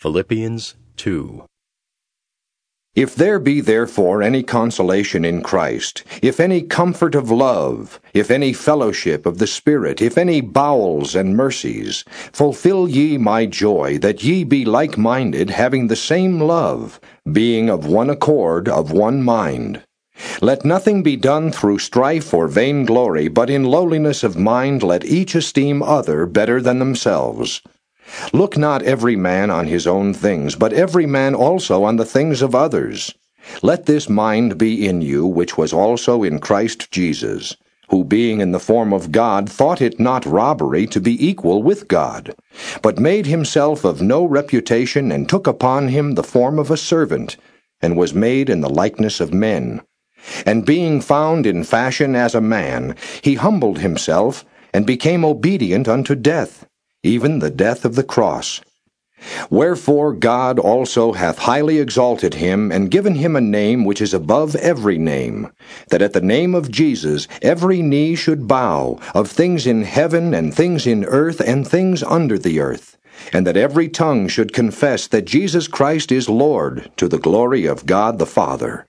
Philippians 2. If there be therefore any consolation in Christ, if any comfort of love, if any fellowship of the Spirit, if any bowels and mercies, fulfill ye my joy, that ye be like minded, having the same love, being of one accord, of one mind. Let nothing be done through strife or vain glory, but in lowliness of mind let each esteem other better than themselves. Look not every man on his own things, but every man also on the things of others. Let this mind be in you, which was also in Christ Jesus, who being in the form of God thought it not robbery to be equal with God, but made himself of no reputation, and took upon him the form of a servant, and was made in the likeness of men. And being found in fashion as a man, he humbled himself, and became obedient unto death even the death of the cross. Wherefore God also hath highly exalted him, and given him a name which is above every name, that at the name of Jesus every knee should bow, of things in heaven, and things in earth, and things under the earth, and that every tongue should confess that Jesus Christ is Lord, to the glory of God the Father.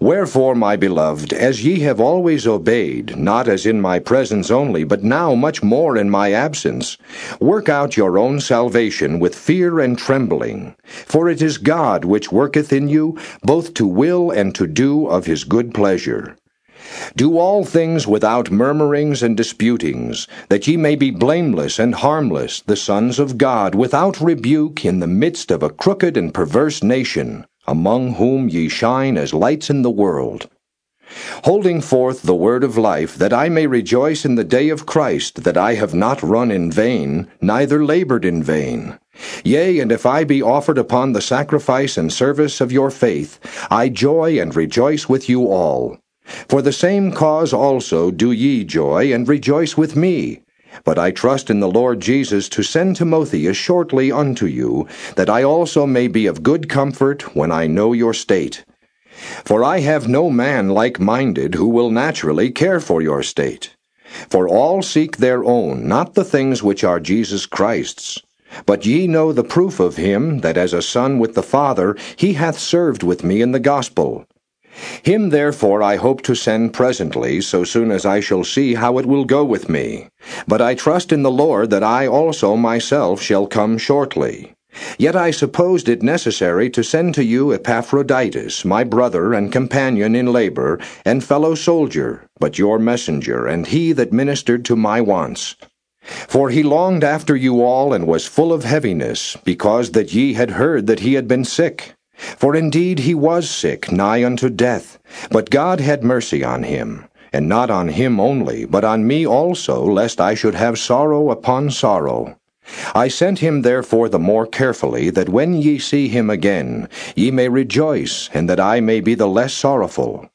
Wherefore, my beloved, as ye have always obeyed, not as in my presence only, but now much more in my absence, work out your own salvation with fear and trembling. For it is God which worketh in you, both to will and to do of his good pleasure. Do all things without murmurings and disputings, that ye may be blameless and harmless, the sons of God, without rebuke, in the midst of a crooked and perverse nation among whom ye shine as lights in the world, holding forth the word of life, that I may rejoice in the day of Christ, that I have not run in vain, neither labored in vain. Yea, and if I be offered upon the sacrifice and service of your faith, I joy and rejoice with you all. For the same cause also do ye joy and rejoice with me. But I trust in the Lord Jesus to send Timotheus shortly unto you, that I also may be of good comfort when I know your state. For I have no man like minded who will naturally care for your state. For all seek their own, not the things which are Jesus Christ's. But ye know the proof of him, that as a son with the Father, he hath served with me in the gospel. Him therefore I hope to send presently, so soon as I shall see how it will go with me. But I trust in the Lord that I also myself shall come shortly. Yet I supposed it necessary to send to you Epaphroditus, my brother and companion in labor, and fellow soldier, but your messenger, and he that ministered to my wants. For he longed after you all, and was full of heaviness, because that ye had heard that he had been sick. For indeed he was sick, nigh unto death, but God had mercy on him, and not on him only, but on me also, lest I should have sorrow upon sorrow. I sent him therefore the more carefully, that when ye see him again, ye may rejoice, and that I may be the less sorrowful.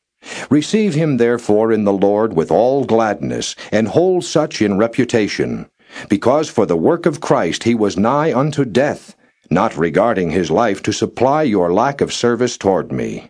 Receive him therefore in the Lord with all gladness, and hold such in reputation, because for the work of Christ he was nigh unto death, not regarding his life to supply your lack of service toward me.